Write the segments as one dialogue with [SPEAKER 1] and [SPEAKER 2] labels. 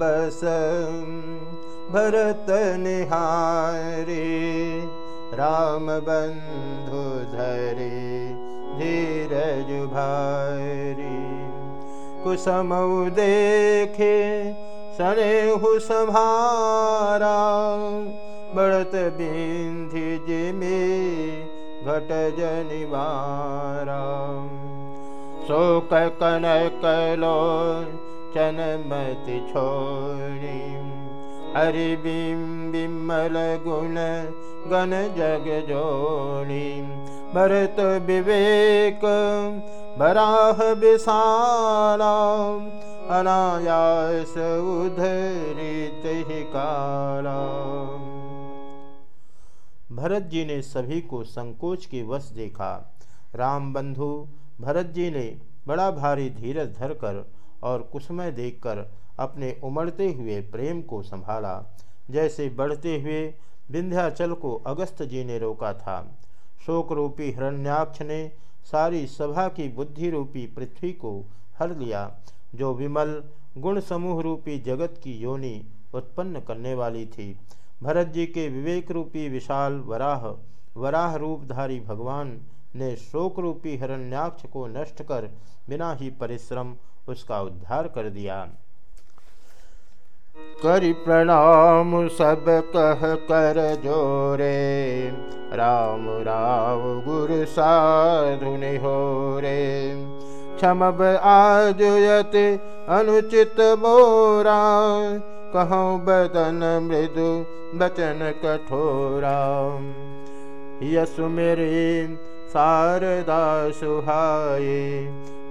[SPEAKER 1] बस भरत निहारी राम बंधु धरे धीरज भारी कुसम देखे सनेहु संहारा बढ़त बिंधि जिमे घट जनिवारा शोक कनक लो चनमति छोड़ी हरि बिम बिमल गुण गण जग जोड़ी भरत विवेक बराह विशाला अनायास उधरित ही भरत जी ने सभी को संकोच के वश देखा। राम बंधु, भरत जी ने बड़ा भारी धीरज धरकर और कुसमय देखकर अपने उमड़ते हुए प्रेम को संभाला। जैसे बढ़ते हुए विंध्याचल को अगस्त जी ने रोका था। शोक रूपी हिरण्याक्ष ने सारी सभा की बुद्धि रूपी पृथ्वी को हर लिया, जो विमल गुण समूह रूपी जगत की योनि उत्पन्न करने वाली थी। भरत जी के विवेक रूपी विशाल, वराह वराह रूपधारी भगवान ने शोक रूपी हिरण्याक्ष को नष्ट कर बिना ही परिश्रम उसका उद्धार कर दिया। करि प्रणाम सब कह कर जोरे। राम राव गुरु साधु हो रे क्षमब आजुयत अनुचित मोरा कहूँ बदन मृदु बचन कठोरा। यसु मेरे शारदा सुहाए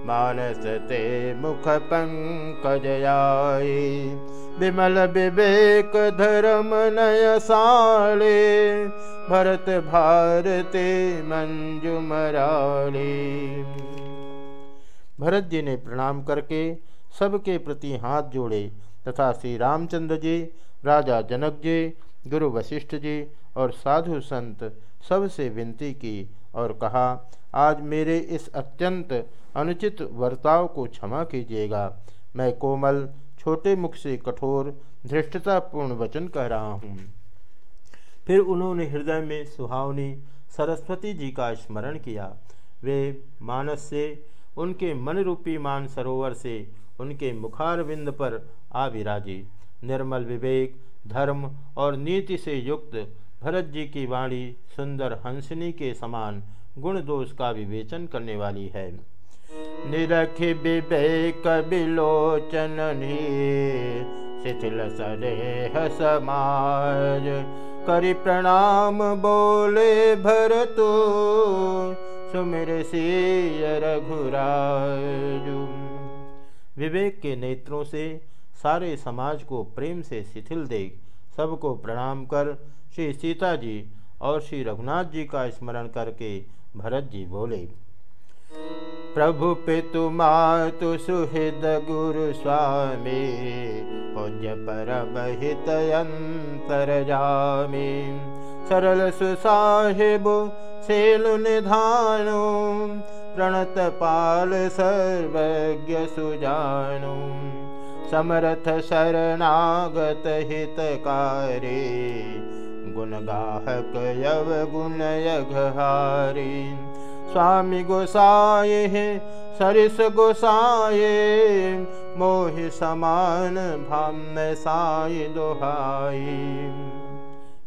[SPEAKER 1] मानस ते मुख पंकज आए विमल विवेक धर्म नय साले, भरत भारते मंजू मराले। भरत जी ने प्रणाम करके सबके प्रति हाथ जोड़े तथा श्री रामचंद्र जी, राजा जनक जी, गुरु वशिष्ठ जी और साधु संत सबसे विनती की और कहा, आज मेरे इस अत्यंत अनुचित वर्ताव को क्षमा कीजिएगा। मैं कोमल, छोटे मुख से कठोर, धृष्टतापूर्ण वचन कह रहा हूँ। फिर उन्होंने हृदय में सुहावनी, सरस्वती जी का स्मरण किया। वे मानस से, उनके मन रूपी मान सरोवर से, उनके मुखारविंद पर आ निर्मल विवेक, धर्म और नीति से युक्त भरत जी की वाणी सुंदर हंसनी के समान गुण दोष का विवेचन करने वाली है। निरख विवेक विलोचन शिथिल सरेह समाज। करि प्रणाम बोले भरतो, सुमिर रघुराजू। विवेक के नेत्रों से सारे समाज को प्रेम से शिथिल देख सबको प्रणाम कर। श्री सीता जी और श्री रघुनाथ जी का स्मरण करके भरत जी बोले, प्रभु पितु मातु सुहृद गुरु स्वामी, पूज्य पर बहित अंतर जामी। सरल सुसाहिब सेल निधानु, प्रणत पाल सर्वज्ञ सुजानु। समर्थ शरणागत हितकारी, गुणगाहक यव गुण यघहारी स्वामी गोसाए सरिस गोसाए मोहि समान भाम्य साई दोहाई।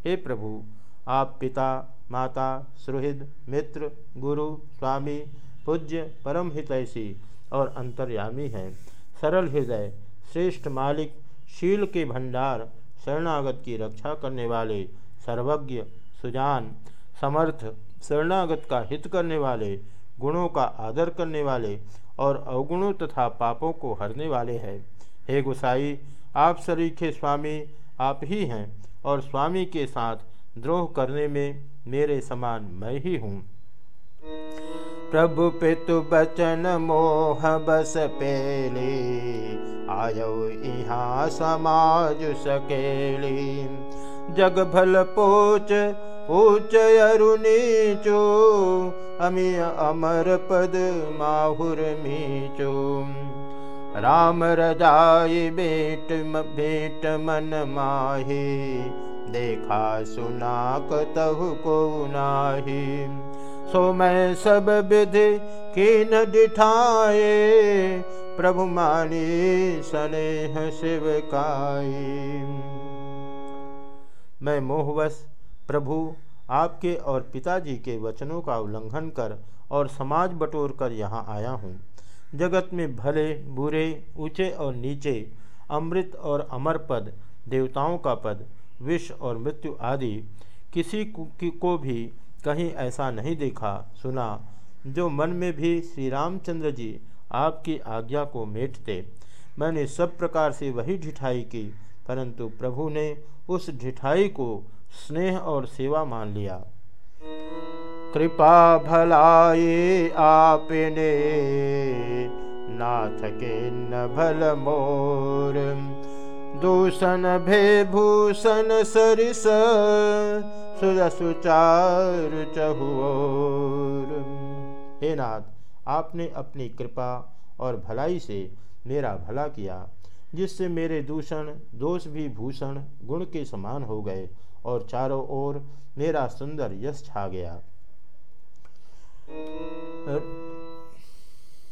[SPEAKER 1] हे प्रभु, आप पिता, माता, सुहृद, मित्र, गुरु, स्वामी, पूज्य परम हितैषी और अंतर्यामी हैं। सरल हृदय श्रेष्ठ मालिक, शील के भंडार, शरणागत की रक्षा करने वाले, सर्वज्ञ, सुजान, समर्थ, शरणागत का हित करने वाले, गुणों का आदर करने वाले और अवगुणों तथा पापों को हरने वाले हैं। हे गुसाई, आप सरीखे स्वामी, आप ही हैं और स्वामी के साथ द्रोह करने में मेरे समान मैं ही हूँ। प्रभु पितु बचन मोह बस पेली आयो समाज सकेली। जग भल पोच ऊच अरुणीचो अमी अमर पद माहुर मीचो। राम रजाई बेट भेट मन माहे देखा सुना कतहु को नाही सो मैं सब विधि की न दिठाए, प्रभु मानी स्नेह शिव मैं मोहवश प्रभु आपके और पिताजी के वचनों का उल्लंघन कर और समाज बटोर कर यहाँ आया हूँ। जगत में भले, बुरे, ऊँचे और नीचे, अमृत और अमर पद, देवताओं का पद, विष और मृत्यु आदि, किसी को भी कहीं ऐसा नहीं देखा। सुना, जो मन में भी श्री रामचंद्र जी आपकी आज्ञा को मेटते, मैंने सब प्रकार से वही ढिठाई की, परंतु प्रभु ने उस ढिठाई को स्नेह और सेवा मान लिया। कृपा भलाए आपने, नाथ के न भल मोर। दूषण भे भूषण सरिस सुचार चहुर हे नाथ, आपने अपनी कृपा और भलाई से मेरा भला किया, जिससे मेरे दूषण, दोष भी भूषण, गुण के समान हो गए और चारों ओर मेरा सुंदर यश छा गया।